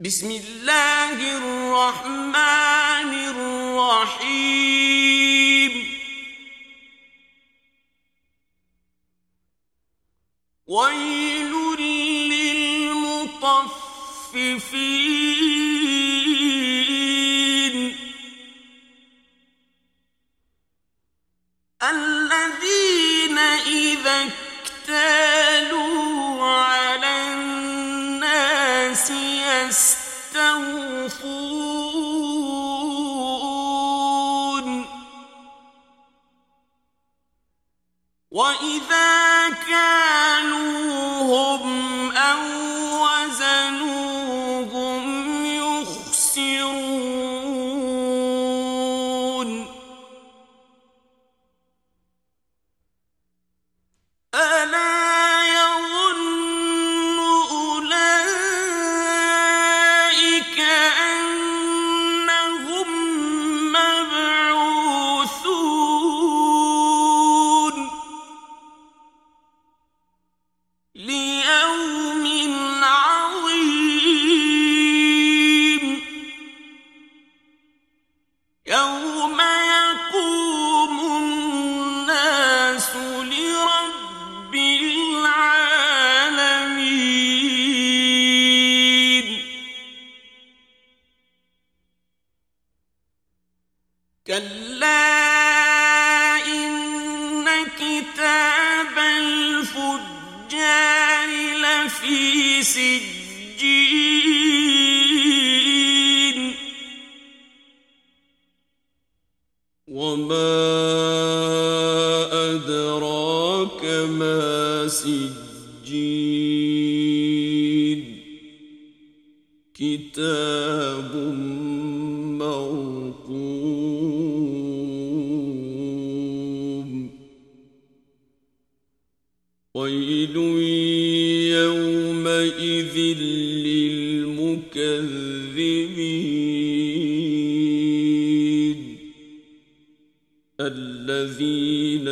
بسم اللہ الرحمن الرحیم ویل للمطففین وَإِذَا كَانُوا هُمْ سجين وما أدراك ما سجين. كتاب موقوف للمكذبين الذين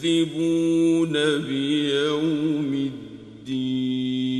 يكذبون بيوم الدين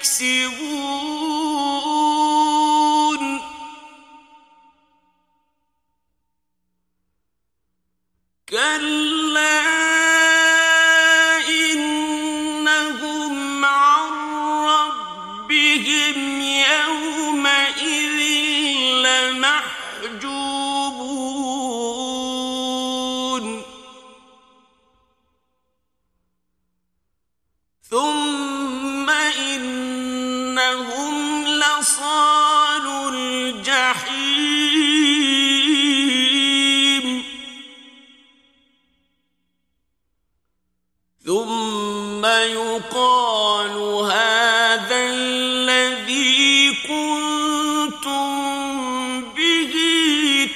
يكسب لَصَالُ الْجَحِيمِ. ثُمَّ يُقَالُ هَذَا الَّذِي كُنتُم بِهِ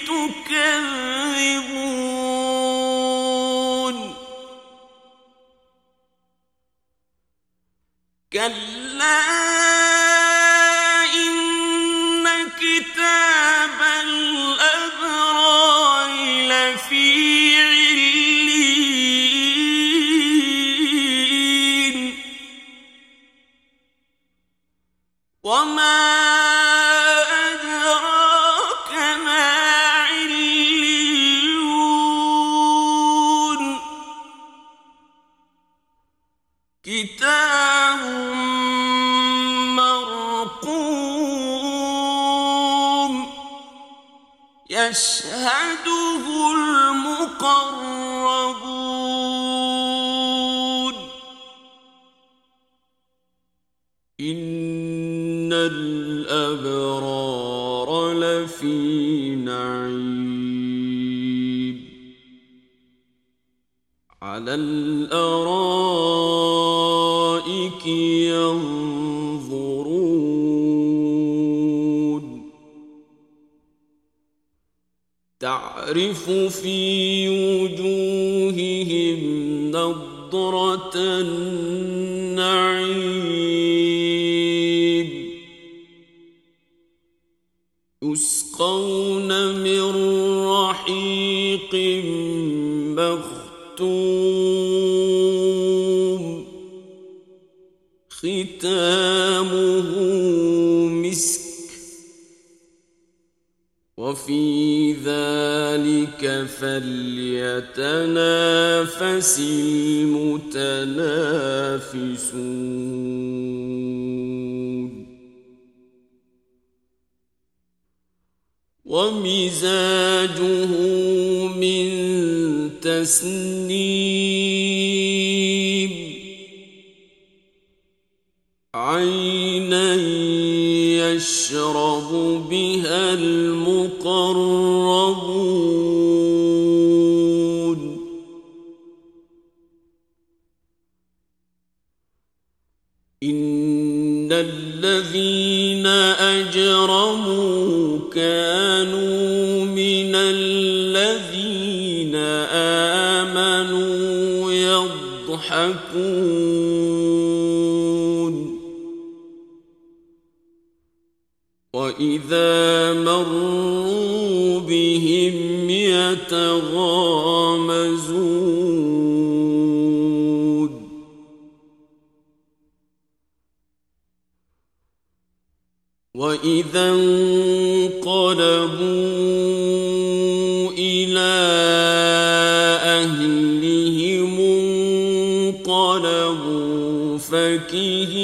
تُكَذِّبُونَ. كَلَّا يشهده المقربون. إن الأبرار لفي نعيم. على الأرائك يوم تعرف في وجوههم نضرة النعيم. يسقون من رحيق مختوم. ختامه مسك وفي ذلك فليتنافس المتنافسون. ومزاجه من تسنيم يشرب بها المقربون. إن الذين أجرموا كانوا من الذين آمنوا يضحكون وَإِذَا مَرُّوا بِهِمْ يَتَغَامَزُونَ وَإِذَا انقلبوا إِلَى أَهْلِهِمْ انقلبوا فَكِهِينَ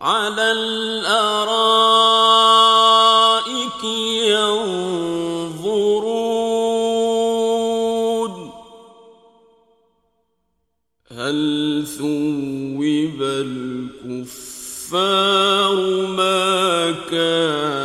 على الأرائك ينظرون. ثوب الكفار ما كان